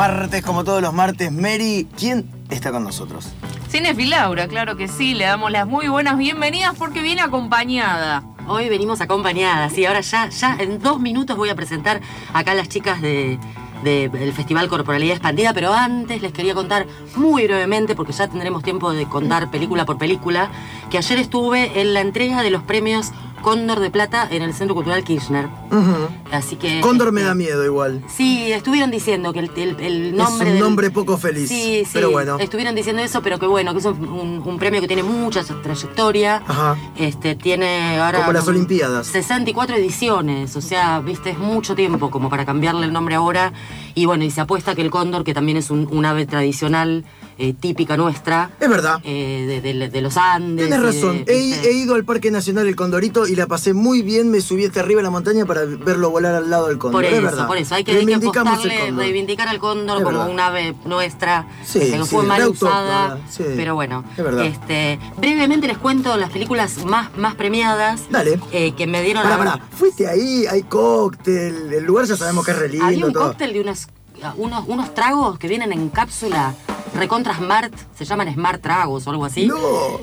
martes, como todos los martes. Mary, ¿quién está con nosotros? Cinefil Laura, claro que sí, le damos las muy buenas bienvenidas porque viene acompañada. Hoy venimos acompañadas y ahora ya, ya en dos minutos voy a presentar acá a las chicas de, de- del Festival Corporalidad Expandida, pero antes les quería contar muy brevemente, porque ya tendremos tiempo de contar película por película, que ayer estuve en la entrega de los premios Cóndor de Plata en el Centro Cultural Kirchner. Así que... Cóndor me este, da miedo igual. Sí, estuvieron diciendo que el, el- el nombre es un del- nombre poco feliz. Sí, sí, Pero bueno. estuvieron diciendo eso, pero que bueno, que es un, un- un premio que tiene mucha trayectoria. Ajá. Este, tiene ahora... Como las Olimpiadas. 64 ediciones, o sea, viste, es mucho tiempo como para cambiarle el nombre ahora. Y bueno, y se apuesta que el cóndor, que también es un, un ave tradicional, eh, típica nuestra, Es verdad. eh, de, de- de los Andes. Tienes de- razón. He, ido al Parque Nacional El Condorito y la pasé muy bien. Me subí hasta arriba de la montaña para verlo volar al lado del cóndor. Por es eso, verdad. por eso, hay que, hay que apostarle, reivindicar al cóndor Es como verdad. un ave nuestra, Sí, que sí, fue mal usada, sí. pero bueno. Es verdad. Este, brevemente les cuento las películas más, más premiadas Dale. eh, que me dieron Pará, a- pará. Fuiste ahí, hay cóctel. El lugar ya sabemos que es re lindo. Había un todo. cóctel de unos, unos, unos tragos que vienen en cápsula, recontra Smart, se llaman Smart Tragos o algo así. No.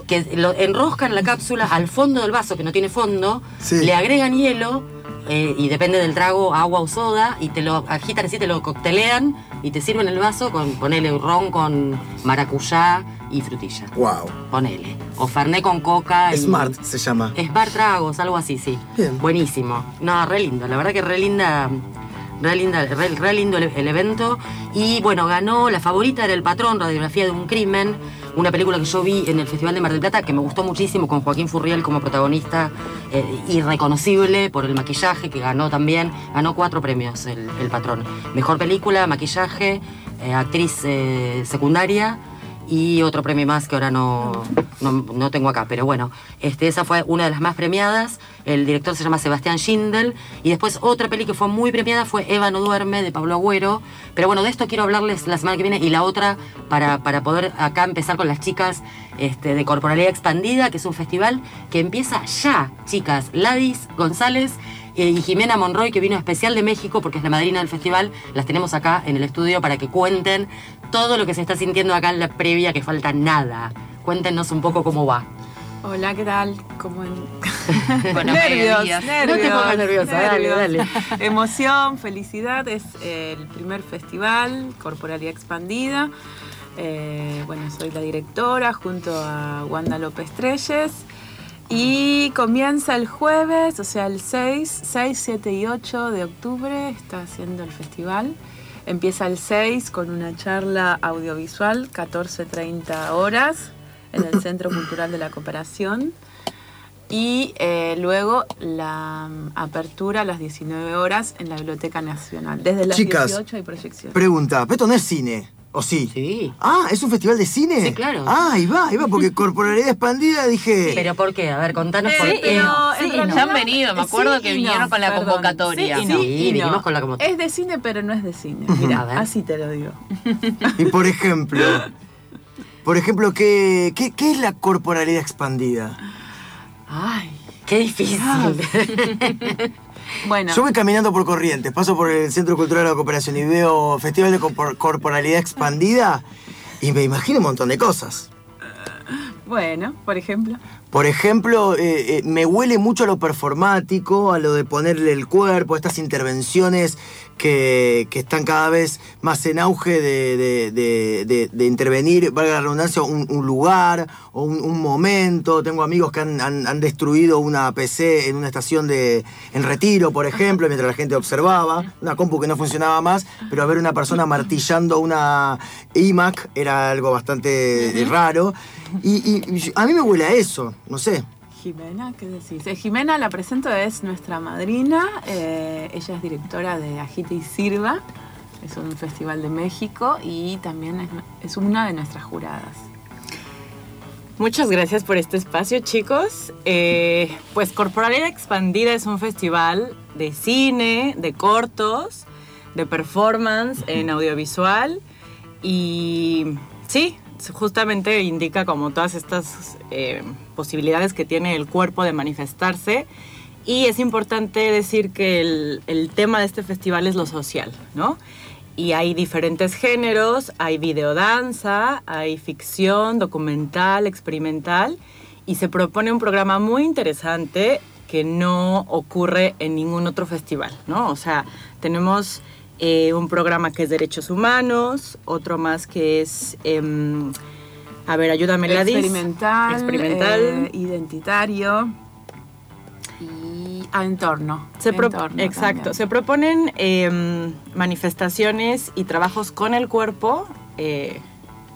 Que lo enroscan la cápsula al fondo del vaso, que no tiene fondo, Sí. le agregan hielo. eh, y depende del trago, agua o soda, y te lo agitan así, te lo coctelean y te sirven el vaso con, ponele un ron con maracuyá y frutilla. Wow. Ponele. O fernet con coca. y- Smart se llama. Smart Tragos, algo así, sí. Bien. Buenísimo. No, re lindo. La verdad que re linda. Re, linda, re, re lindo el, evento. Y bueno, ganó La Favorita era El Patrón, Radiografía de un Crimen. Una película que yo vi en el Festival de Mar del Plata que me gustó muchísimo con Joaquín Furriel como protagonista eh, irreconocible por el maquillaje que ganó también. Ganó cuatro premios el, el Patrón. Mejor película, maquillaje, eh, actriz eh, secundaria y otro premio más que ahora no, no, no tengo acá, pero bueno, este, esa fue una de las más premiadas. El director se llama Sebastián Schindel. Y después otra peli que fue muy premiada fue Eva no duerme, de Pablo Agüero. Pero bueno, de esto quiero hablarles la semana que viene y la otra para, para poder acá empezar con las chicas este, de Corporalidad Expandida, que es un festival que empieza ya, chicas. Ladis González eh, y Jimena Monroy, que vino especial de México porque es la madrina del festival, las tenemos acá en el estudio para que cuenten todo lo que se está sintiendo acá en la previa, que falta nada. Cuéntenos un poco cómo va. Hola, ¿qué tal? ¿Cómo en... Bueno, nervios, nervios. No te pongas nerviosa, dale, nervios. Emoción, felicidad. Es el primer festival, Corporalidad Expandida. Eh, bueno, soy la directora junto a Wanda López Treyes. Y comienza el jueves, o sea, el 6, 6, 7 y 8 de octubre está haciendo el festival. Empieza el 6 con una charla audiovisual, 14.30 horas, en el Centro Cultural de la Cooperación. Y eh, luego la mm, apertura a las 19 horas en la Biblioteca Nacional. Desde las Chicas, 18 hay proyección. Pregunta, ¿pero esto no es cine? ¿O sí? Sí. Ah, ¿es un festival de cine? Sí, claro. Ah, ahí va, ahí va, porque corporalidad expandida dije. ¿Pero por qué? A ver, contanos por qué. pero Sí, ya han venido, me acuerdo sí que vinieron no, con la perdón. convocatoria. Sí, y no, Sí, y no. vinimos con la convocatoria. Es de cine, pero no es de cine. Mira, así te lo digo. Y por ejemplo, por ejemplo, ¿qué, qué, qué es la corporalidad expandida? Ay. Qué difícil. Bueno, Yo voy caminando por Corrientes, paso por el Centro Cultural de la Cooperación y veo Festival de Corpor- Corporalidad Expandida y me imagino un montón de cosas. bueno, por ejemplo. Por ejemplo, eh, eh, me huele mucho a lo performático, a lo de ponerle el cuerpo, estas intervenciones que, que están cada vez más en auge de, de- de- de- de intervenir, valga la redundancia, un, un lugar o un, un momento. Tengo amigos que han, han- han destruido una PC en una estación de en retiro, por ejemplo, mientras la gente observaba, una compu que no funcionaba más, pero ver una persona martillando una iMac era algo bastante raro. Y, y- y a mí me huele a eso, no sé. Jimena, ¿qué decís? Eh, Jimena, la presento, es nuestra madrina. eh, ella es directora de Agite y Sirva. Es un festival de México y también es, es una de nuestras juradas. Muchas gracias por este espacio, chicos. Eh, pues Corporalidad Expandida es un festival de cine, de cortos, de performance en audiovisual y sí, justamente indica como todas estas eh, posibilidades que tiene el cuerpo de manifestarse y es importante decir que el, el tema de este festival es lo social, ¿no? y hay diferentes géneros, hay videodanza, hay ficción, documental, experimental, y se propone un programa muy interesante que no ocurre en ningún otro festival, ¿no? O sea, tenemos eh, un programa que es Derechos Humanos, otro más que es, em, a ver, ayúdame, Ladis. Experimental, Experimental. eh, identitario y a entorno. Se Entorno exacto, también. se proponen em, manifestaciones y trabajos con el cuerpo, eh,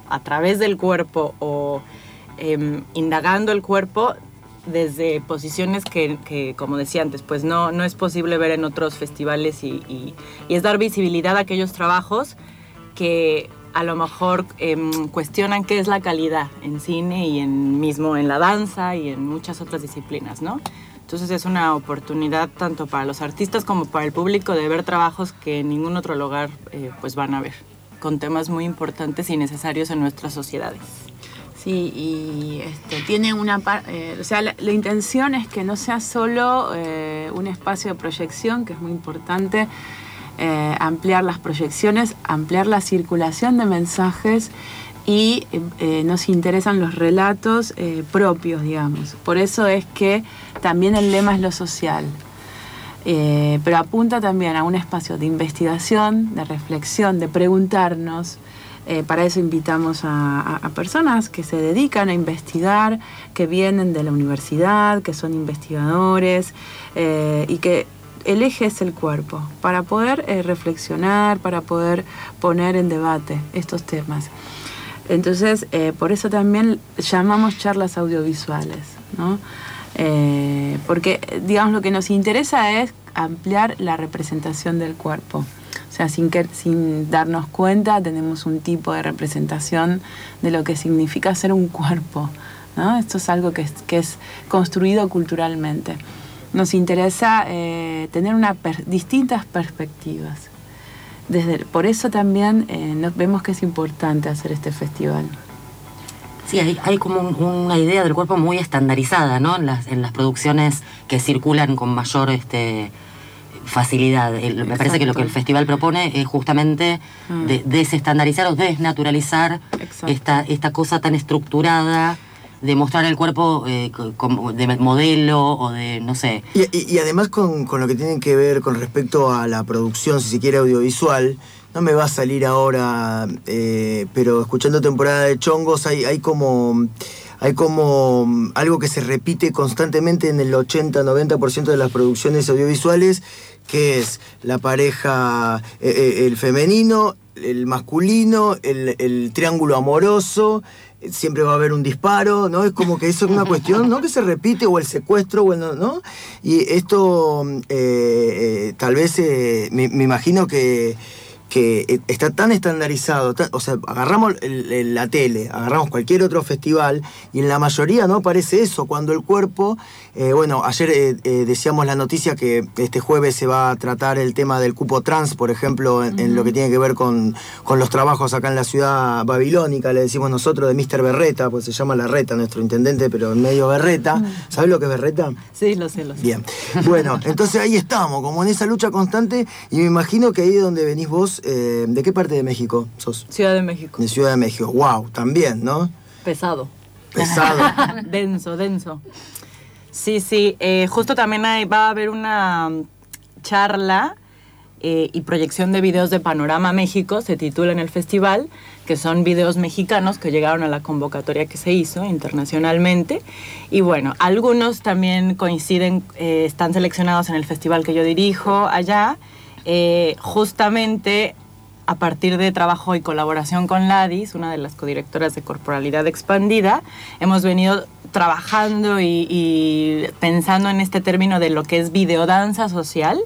a través del cuerpo o em, indagando el cuerpo desde posiciones que, que, como decía antes, pues no, no es posible ver en otros festivales y, y- y es dar visibilidad a aquellos trabajos que a lo mejor em, cuestionan qué es la calidad en cine y en mismo en la danza y en muchas otras disciplinas, ¿no? Entonces es una oportunidad tanto para los artistas como para el público de ver trabajos que en ningún otro lugar eh, pues van a ver, con temas muy importantes y necesarios en nuestras sociedades. Sí, y este, tiene una par- eh, o sea, la, intención es que no sea solo eh, un espacio de proyección, que es muy importante, eh, ampliar las proyecciones, ampliar la circulación de mensajes y nos interesan los relatos propios, digamos. Por eso es que también el lema es lo social. Pero apunta también a un espacio de investigación, de reflexión, de preguntarnos. Eh, para eso invitamos a, personas que se dedican a investigar, que vienen de la universidad, que son investigadores eh, y que el eje es el cuerpo, para poder eh, reflexionar, para poder poner en debate estos temas. Entonces, por eso también llamamos charlas audiovisuales, ¿no? Porque, digamos, lo que nos interesa es ampliar la representación del cuerpo. O sea, sin, que, sin darnos cuenta, tenemos un tipo de representación de lo que significa ser un cuerpo. ¿no? Esto es algo que es, que es construido culturalmente. Nos interesa eh, tener una per- distintas perspectivas. Desde, por eso también eh, nos vemos que es importante hacer este festival. Sí, hay, hay como un- una idea del cuerpo muy estandarizada, ¿no? En las, en las producciones que circulan con mayor este, facilidad. El- me parece que lo que el festival propone es justamente Mm. de- desestandarizar o desnaturalizar Exacto. esta, esta cosa tan estructurada de mostrar el cuerpo eh, co- como de modelo o de, no sé, Y, y- y además con, con lo que tiene que ver con respecto a la producción, si se quiere, audiovisual, no me va a salir ahora, eh, pero escuchando temporada de chongos hay, hay como... Hay como mm, algo que se repite constantemente en el 80-90% de las producciones audiovisuales, que es la pareja, eh, eh, el femenino, el masculino, el, el triángulo amoroso, siempre va a haber un disparo, ¿no? Es como que eso es una cuestión, ¿no? Que se repite, o el secuestro, o el no. Y esto, mm, eh, tal vez, me, me imagino que, que eh, está tan estandarizado, tan- o sea, agarramos la tele, agarramos cualquier otro festival, y en la mayoría no aparece eso, cuando el cuerpo, eh, bueno, ayer eh, eh, decíamos la noticia que este jueves se va a tratar el tema del cupo trans, por ejemplo, en, en lo que tiene que ver con, con los trabajos acá en la ciudad babilónica, le decimos nosotros de Mr. Berreta, pues se llama la Reta, nuestro intendente, pero en medio Berreta. ¿Sabes lo que es Berreta? Sí, lo sé, lo sé. Bien. Bueno, entonces ahí estamos, como en esa lucha constante, y me imagino que ahí donde venís vos, eh, ¿de qué parte de México sos? Ciudad de México. De Ciudad de México. Wow, también, ¿no? Pesado. Pesado. denso, denso. Sí, sí. eh, justo también va a haber una mm, charla eh, y proyección de videos de Panorama México, se titula en el festival, que son videos mexicanos que llegaron a la convocatoria que se hizo internacionalmente. Y bueno, algunos también coinciden, eh, están seleccionados en el festival que yo dirijo allá, justamente a partir de trabajo y colaboración con Ladis, una de las codirectoras de Corporalidad Expandida, hemos venido trabajando y, pensando en este término de lo que es videodanza social.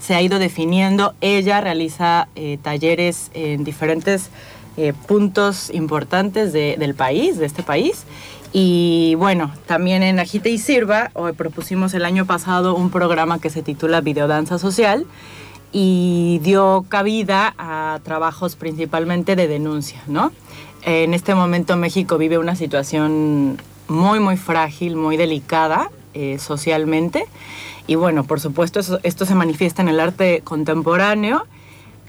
Se ha ido definiendo. Ella realiza eh, talleres en diferentes eh, puntos importantes de- del país, de este país. Y bueno, también en Agite y Sirva hoy propusimos el año pasado un programa que se titula Videodanza Social y dio cabida a trabajos principalmente de denuncia, ¿no? En este momento México vive una situación muy, muy frágil, muy delicada eh, socialmente. Y bueno, por supuesto, eso- esto se manifiesta en el arte contemporáneo,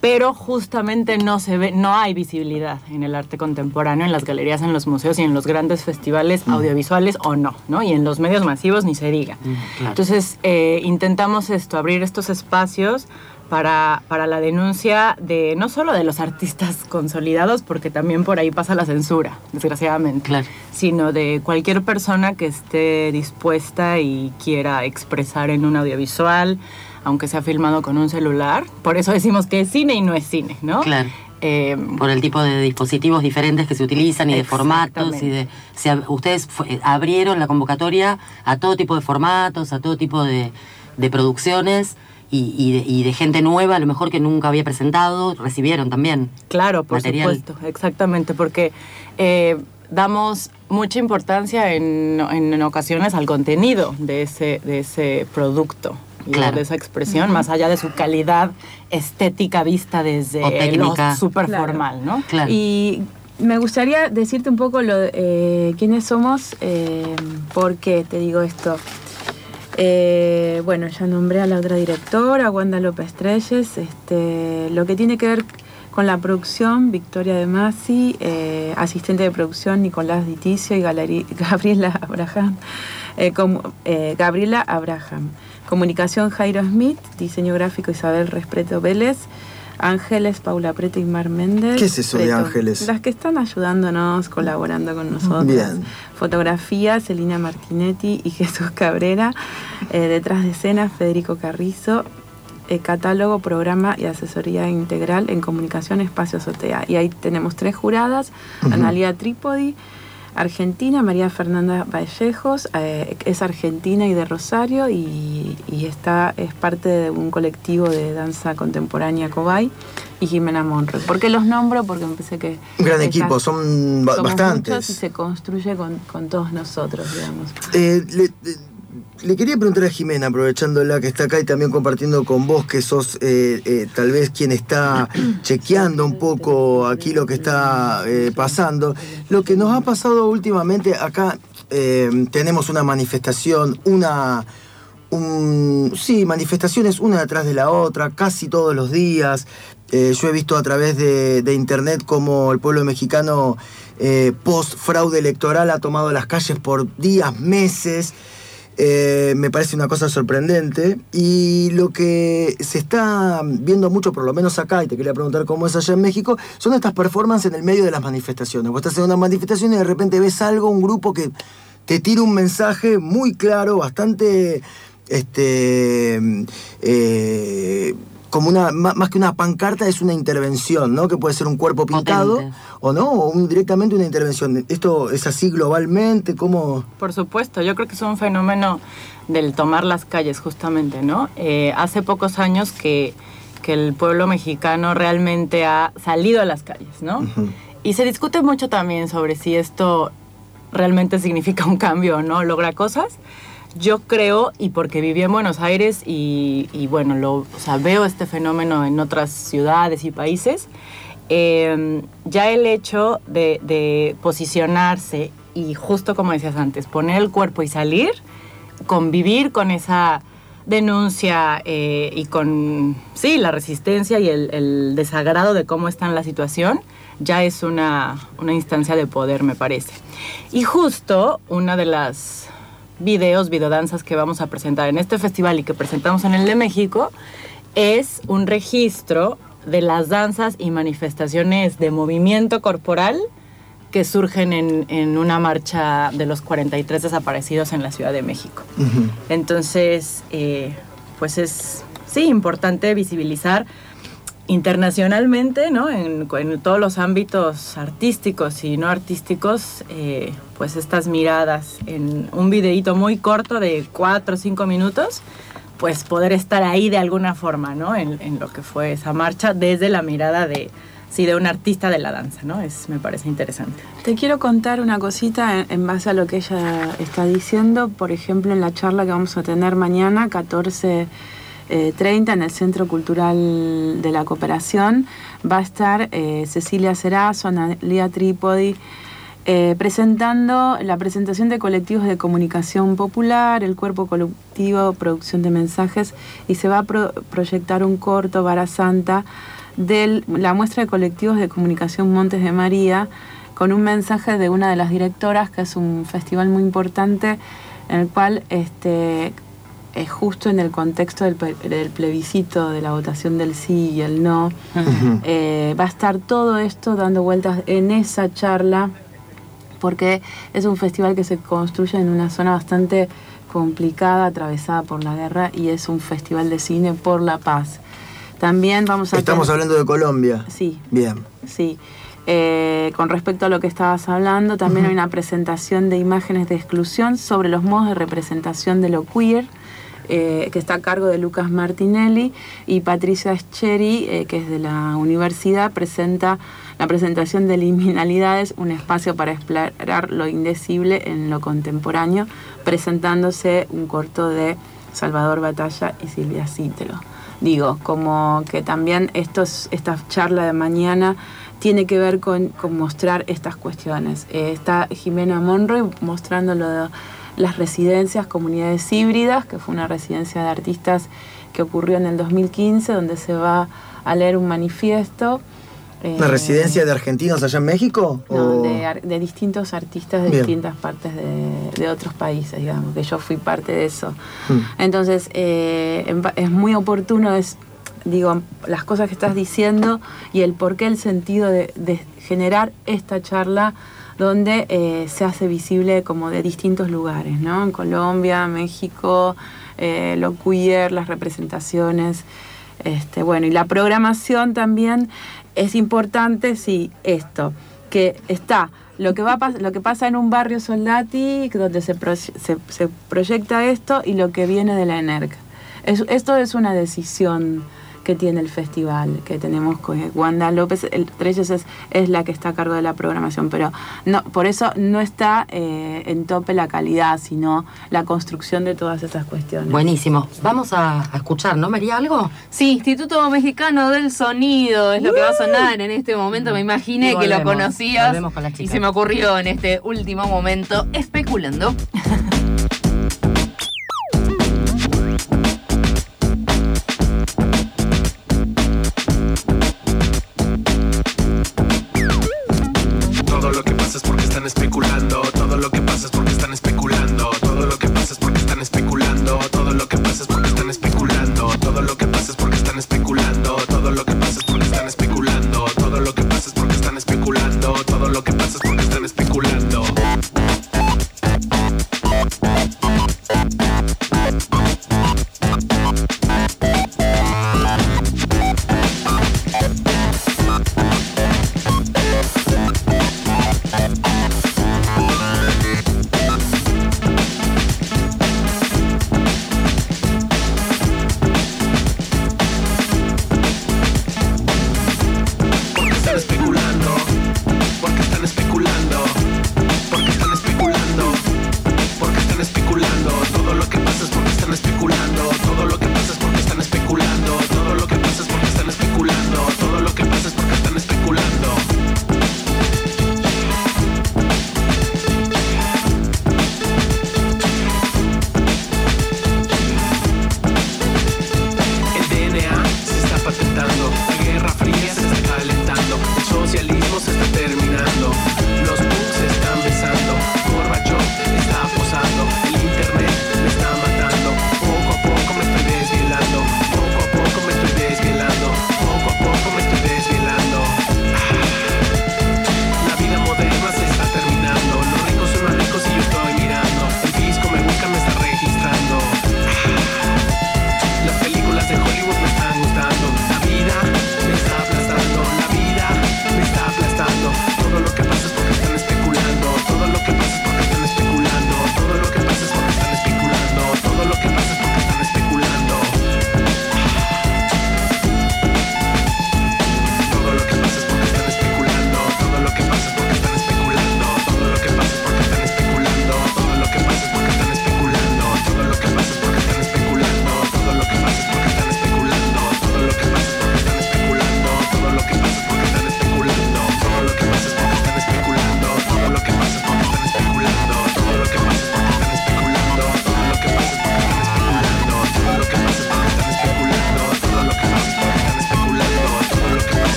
pero justamente no se ve, no hay visibilidad en el arte contemporáneo, en las galerías, en los museos y en los grandes festivales audiovisuales o no, ¿no? Y en los medios masivos ni se diga. claro. Entonces, eh, intentamos esto, abrir estos espacios para, para la denuncia de no solo de los artistas consolidados, porque también por ahí pasa la censura, desgraciadamente, Claro. sino de cualquier persona que esté dispuesta y quiera expresar en un audiovisual, aunque sea filmado con un celular. Por eso decimos que es cine y no es cine, ¿no? Claro. Eh, Por el tipo de dispositivos diferentes que se utilizan y de formatos. Y de, se ustedes eh, abrieron la convocatoria a todo tipo de formatos, a todo tipo de, de producciones y, y de, y de gente nueva, a lo mejor que nunca había presentado, recibieron también. Claro, por material. supuesto, exactamente, porque eh, damos mucha importancia en, en- en ocasiones al contenido de ese, de ese producto. Claro. de esa expresión, más allá de su calidad estética vista desde lo super Claro. formal, ¿no? Claro. Y me gustaría decirte un poco lo, de, eh, quiénes somos, eh, por qué te digo esto. Eh, bueno, ya nombré a la otra directora, Wanda López Treyes. Este, lo que tiene que ver con la producción, Victoria De Masi, eh, asistente de producción, Nicolás Diticio y Gabriela Abraham. eh, Gabriela Abraham. Comunicación, Jairo Smith. Diseño gráfico, Isabel Respreto Vélez. Ángeles, Paula Preto y Mar Méndez. ¿Qué es eso de. Ángeles? Las que están ayudándonos, colaborando con nosotros. Bien. Fotografía, Celina Martinetti y Jesús Cabrera. Eh, detrás de escena, Federico Carrizo. Eh, catálogo, programa y asesoría integral en comunicación Espacio Sotea. Y ahí tenemos tres juradas, Analia Trípodi, Argentina, María Fernanda Vallejos, eh, es argentina y de Rosario y, y está, es parte de un colectivo de danza contemporánea Cobay y Jimena Monroy. ¿Por qué los nombro? Porque empecé que... Un gran equipo, son bastantes. y se construye con, con todos nosotros, digamos. Eh, le, eh, le quería preguntar a Jimena, aprovechándola que está acá y también compartiendo con vos, que sos eh, eh, tal vez quien está chequeando un poco aquí lo que está eh, pasando. Lo que nos ha pasado últimamente, acá tenemos una manifestación, una... Un, sí, manifestaciones una detrás de la otra, casi todos los días. Eh, yo he visto a través de, de internet cómo el pueblo mexicano eh, post fraude electoral ha tomado las calles por días, meses. Eh, me parece una cosa sorprendente. Y lo que se está viendo mucho, por lo menos acá, y te quería preguntar cómo es allá en México, son estas performances en el medio de las manifestaciones. Vos estás en una manifestación y de repente ves algo, un grupo que te tira un mensaje muy claro, bastante. Este. eh, como una, má- más que una pancarta, es una intervención, ¿no? Que puede ser un cuerpo pintado Potente. o no, o un- directamente una intervención. ¿Esto es así globalmente? ¿Cómo.? Por supuesto, yo creo que es un fenómeno del tomar las calles, justamente, ¿no? Eh, hace pocos años que, que el pueblo mexicano realmente ha salido a las calles, ¿no? Y se discute mucho también sobre si esto realmente significa un cambio o no, logra cosas. Yo creo, y porque viví en Buenos Aires y, bueno, lo, veo este fenómeno en otras ciudades y países, eh, ya el hecho de, posicionarse y justo como decías antes, poner el cuerpo y salir, convivir con esa denuncia eh, y con, sí, la resistencia y el, el desagrado de cómo está en la situación, ya es una, una instancia de poder, me parece. Y justo una de las videos, videodanzas que vamos a presentar en este festival y que presentamos en el de México es un registro de las danzas y manifestaciones de movimiento corporal que surgen en, en una marcha de los 43 desaparecidos en la Ciudad de México. Entonces, eh, pues es, sí, importante visibilizar internacionalmente, ¿no? En, en todos los ámbitos artísticos y no artísticos, eh, pues estas miradas en un videíto muy corto de cuatro o cinco minutos, pues poder estar ahí de alguna forma, ¿no? En, en lo que fue esa marcha desde la mirada de, sí, de un artista de la danza, ¿no? Es, me parece interesante. Te quiero contar una cosita en base a lo que ella está diciendo. Por ejemplo, en la charla que vamos a tener mañana, 14 eh, 30 en el Centro Cultural de la Cooperación. Va a estar eh, Cecilia Cerazo, Analia Trípodi, eh, presentando la presentación de colectivos de comunicación popular, el cuerpo colectivo, producción de mensajes, y se va a pro- proyectar un corto, Vara Santa, de la muestra de colectivos de comunicación Montes de María con un mensaje de una de las directoras, que es un festival muy importante en el cual este, es justo en el contexto del, plebiscito, de la votación del sí y el no, eh, va a estar todo esto dando vueltas en esa charla, porque es un festival que se construye en una zona bastante complicada, atravesada por la guerra, y es un festival de cine por la paz. También vamos a... Estamos hablando de Colombia. Sí. Bien. Sí. Eh, con respecto a lo que estabas hablando, también hay una presentación de imágenes de exclusión sobre los modos de representación de lo queer, eh, que está a cargo de Lucas Martinelli, y Patricia Scheri, eh, que es de la universidad, presenta la presentación de Liminalidades, un espacio para explorar lo indecible en lo contemporáneo, presentándose un corto de Salvador Batalla y Silvia Cítelo. Digo, como que también estos, esta charla de mañana tiene que ver con, mostrar estas cuestiones. Eh, está Jimena Monroy mostrando lo de las residencias, comunidades híbridas, que fue una residencia de artistas que ocurrió en el 2015, donde se va a leer un manifiesto. ¿Una eh, residencia de argentinos allá en México? No, de, distintos artistas de distintas partes de, otros países, digamos, que yo fui parte de eso. Mm. Entonces, eh, es muy oportuno, es digo, las cosas que estás diciendo y el porqué, el sentido de, generar esta charla donde eh, se hace visible como de distintos lugares, ¿no? En Colombia, México, eh, lo queer, las representaciones. Este, bueno, y la programación también es importante, sí, esto, que está lo que, va lo que pasa en un barrio Soldati, donde se, se, proyecta esto, y lo que viene de la ENERC. esto es una decisión que tiene el festival, que tenemos con Wanda López, el Reyes es, es, la que está a cargo de la programación, pero no, por eso no está eh, en tope la calidad, sino la construcción de todas esas cuestiones. Buenísimo. Vamos a, escuchar, ¿no, María, algo? Sí, Instituto Mexicano del Sonido es lo que va a sonar en este momento. Me imaginé que lo conocías y se me ocurrió en este último momento especulando.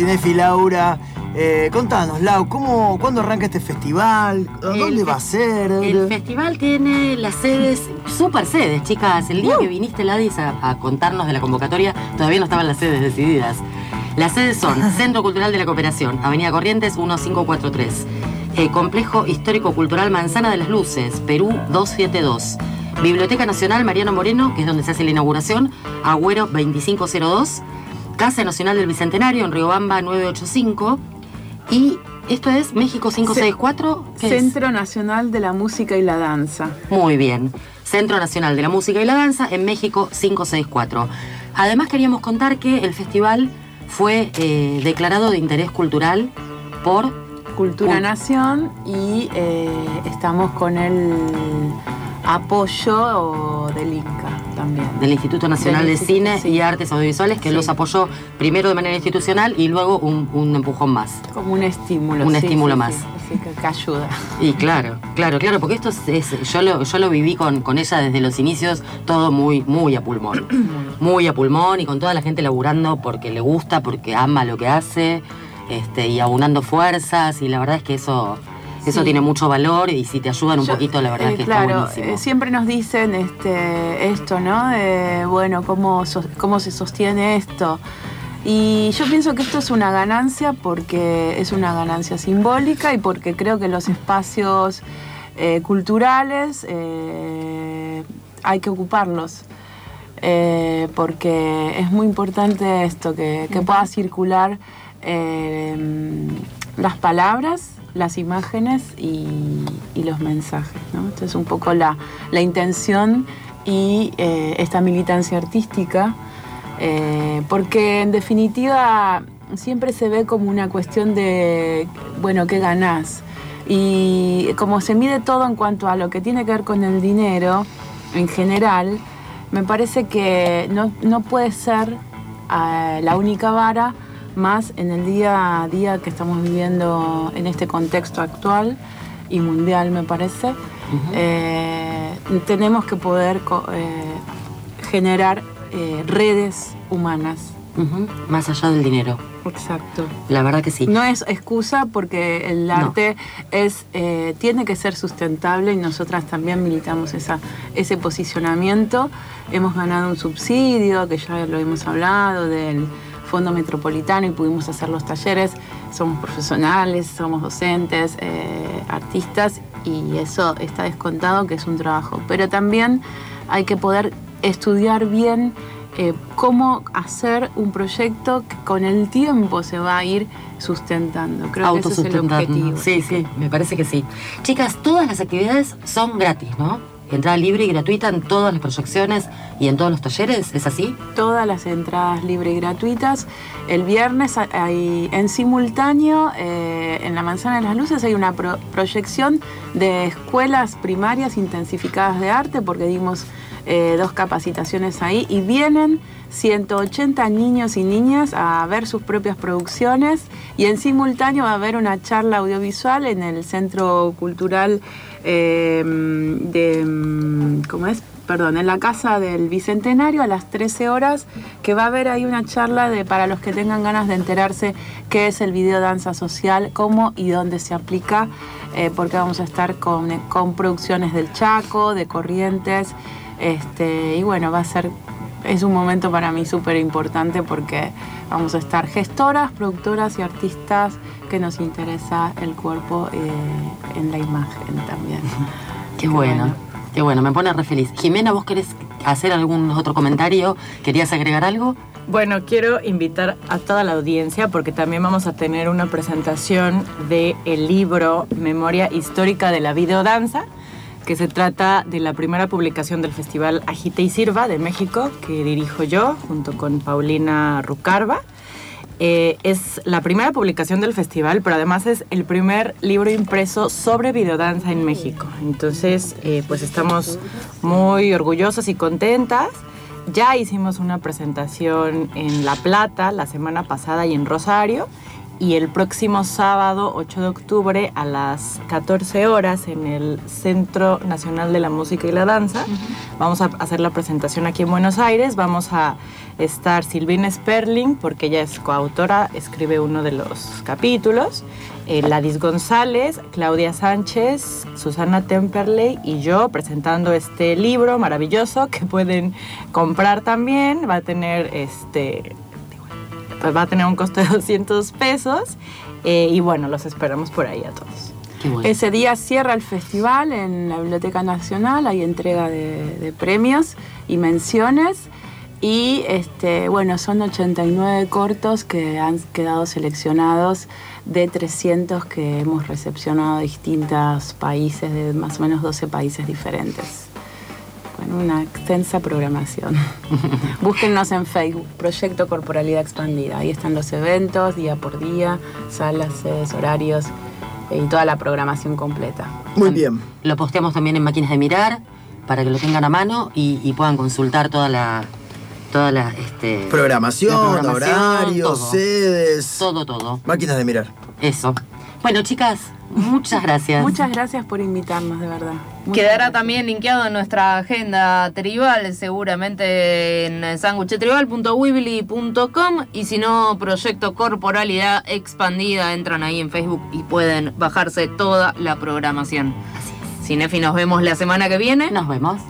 Cinefi Laura. Eh, contanos, Lau, ¿cómo, ¿cuándo arranca este festival? ¿Dónde va a ser? El festival tiene las sedes, super sedes, chicas. El día que viniste, Ladis, a, contarnos de la convocatoria, todavía no estaban las sedes decididas. Las sedes son Centro Cultural de la Cooperación, Avenida Corrientes 1543, eh, Complejo Histórico Cultural Manzana de las Luces, Perú 272. Biblioteca Nacional Mariano Moreno, que es donde se hace la inauguración, Agüero 2502, Casa Nacional del Bicentenario en Riobamba 985 y esto es México 564. Centro Nacional de la Música y la Danza. Muy bien. Centro Nacional de la Música y la Danza en México 564. Además queríamos contar que el festival fue eh, declarado de interés cultural por Cultura Nación y eh, estamos con el apoyo del INCA también. Del Instituto Nacional de Cine y Artes Audiovisuales, que los apoyó primero de manera institucional y luego un, empujón más. Como un estímulo. Un estímulo más. Así que, ayuda. Y claro, claro, claro, porque esto es, yo, lo, yo lo viví con, con ella desde los inicios, todo muy, muy a pulmón. muy a pulmón y con toda la gente laburando porque le gusta, porque ama lo que hace. Este, y aunando fuerzas y la verdad es que eso eso tiene mucho valor y si te ayudan un poquito, la verdad es que claro, está buenísimo. Eh, siempre nos dicen este, esto, ¿no? De, bueno, cómo, cómo se sostiene esto. Y yo pienso que esto es una ganancia porque es una ganancia simbólica y porque creo que los espacios eh, culturales eh, hay que ocuparlos. porque es muy importante esto, que, que pueda circular las palabras las imágenes y, los mensajes. ¿no? Entonces un poco la, intención y eh, esta militancia artística, eh, porque en definitiva siempre se ve como una cuestión de, bueno, ¿qué ganás? Y como se mide todo en cuanto a lo que tiene que ver con el dinero en general, me parece que no, puede ser eh, la única vara más en el día a día que estamos viviendo en este contexto actual y mundial, me parece. Eh, tenemos que poder eh, generar eh, redes humanas. Más allá del dinero. Exacto. La verdad que sí. No es excusa porque el arte es, tiene que ser sustentable y nosotras también militamos esa, ese posicionamiento. Hemos ganado un subsidio, que ya lo hemos hablado, del Fondo Metropolitano y pudimos hacer los talleres. Somos profesionales, somos docentes, eh, artistas y eso está descontado que es un trabajo. Pero también hay que poder estudiar bien eh, cómo hacer un proyecto que con el tiempo se va a ir sustentando. Creo que ese es el objetivo. Sí, sí, me parece que sí. Chicas, todas las actividades son gratis, ¿no? Entrada libre y gratuita en todas las proyecciones y en todos los talleres, ¿es así? Todas las entradas libres y gratuitas. El viernes hay en simultáneo eh, en la Manzana de las Luces hay una proyección de escuelas primarias intensificadas de arte porque dimos eh, dos capacitaciones ahí y vienen 180 niños y niñas a ver sus propias producciones y en simultáneo va a haber una charla audiovisual en el Centro Cultural eh, de, mm, ¿cómo es? Perdón, en la Casa del Bicentenario a las 13 horas, que va a haber ahí una charla de, para los que tengan ganas de enterarse qué es el video danza social, cómo y dónde se aplica, eh, porque vamos a estar con, con producciones del Chaco, de Corrientes, este, y bueno, va a ser es un momento para mí súper importante porque vamos a estar gestoras, productoras y artistas que nos interesa el cuerpo eh, en la imagen también. Qué, bueno. Qué bueno, me pone re feliz. Jimena, ¿vos querés hacer algún otro comentario? ¿Querías agregar algo? Bueno, quiero invitar a toda la audiencia porque también vamos a tener una presentación del el libro Memoria Histórica de la Videodanza, que se trata de la primera publicación del Festival Agite y Sirva de México, que dirijo yo junto con Paulina Rucarva. Eh, es la primera publicación del festival, pero además es el primer libro impreso sobre videodanza en México. Entonces, eh, pues estamos muy orgullosas y contentas. Ya hicimos una presentación en La Plata la semana pasada y en Rosario y el próximo sábado 8 de octubre a las 14 horas en el Centro Nacional de la Música y la Danza. Vamos a hacer la presentación aquí en Buenos Aires. Vamos a estar Silvina Sperling, porque ella es coautora, escribe uno de los capítulos. Eh, Ladis González, Claudia Sánchez, Susana Temperley y yo presentando este libro maravilloso que pueden comprar también. Va a tener este pues va a tener un costo de 200 pesos. Eh, y bueno, los esperamos por ahí a todos. Ese día cierra el festival en la Biblioteca Nacional, hay entrega de, premios y menciones. Y este, bueno, son 89 cortos que han quedado seleccionados de 300 que hemos recepcionado de distintos países, de más o menos 12 países diferentes una extensa programación. Búsquennos en Facebook, Proyecto Corporalidad Expandida. Ahí están los eventos, día por día, salas, sedes, horarios y toda la programación completa. Muy bien. Lo posteamos también en máquinas de mirar para que lo tengan a mano y, puedan consultar toda la toda la este, programación, horarios, sedes. Todo, todo. Máquinas de mirar. Eso. Bueno, chicas, muchas gracias. Muchas gracias por invitarnos, de verdad. Quedará también linkeado en nuestra agenda tribal, seguramente en sanguchetribal.wibly.com y si no, Proyecto Corporalidad Expandida, entran ahí en Facebook y pueden bajarse toda la programación. Así es. Cinefi, nos vemos la semana que viene. Nos vemos.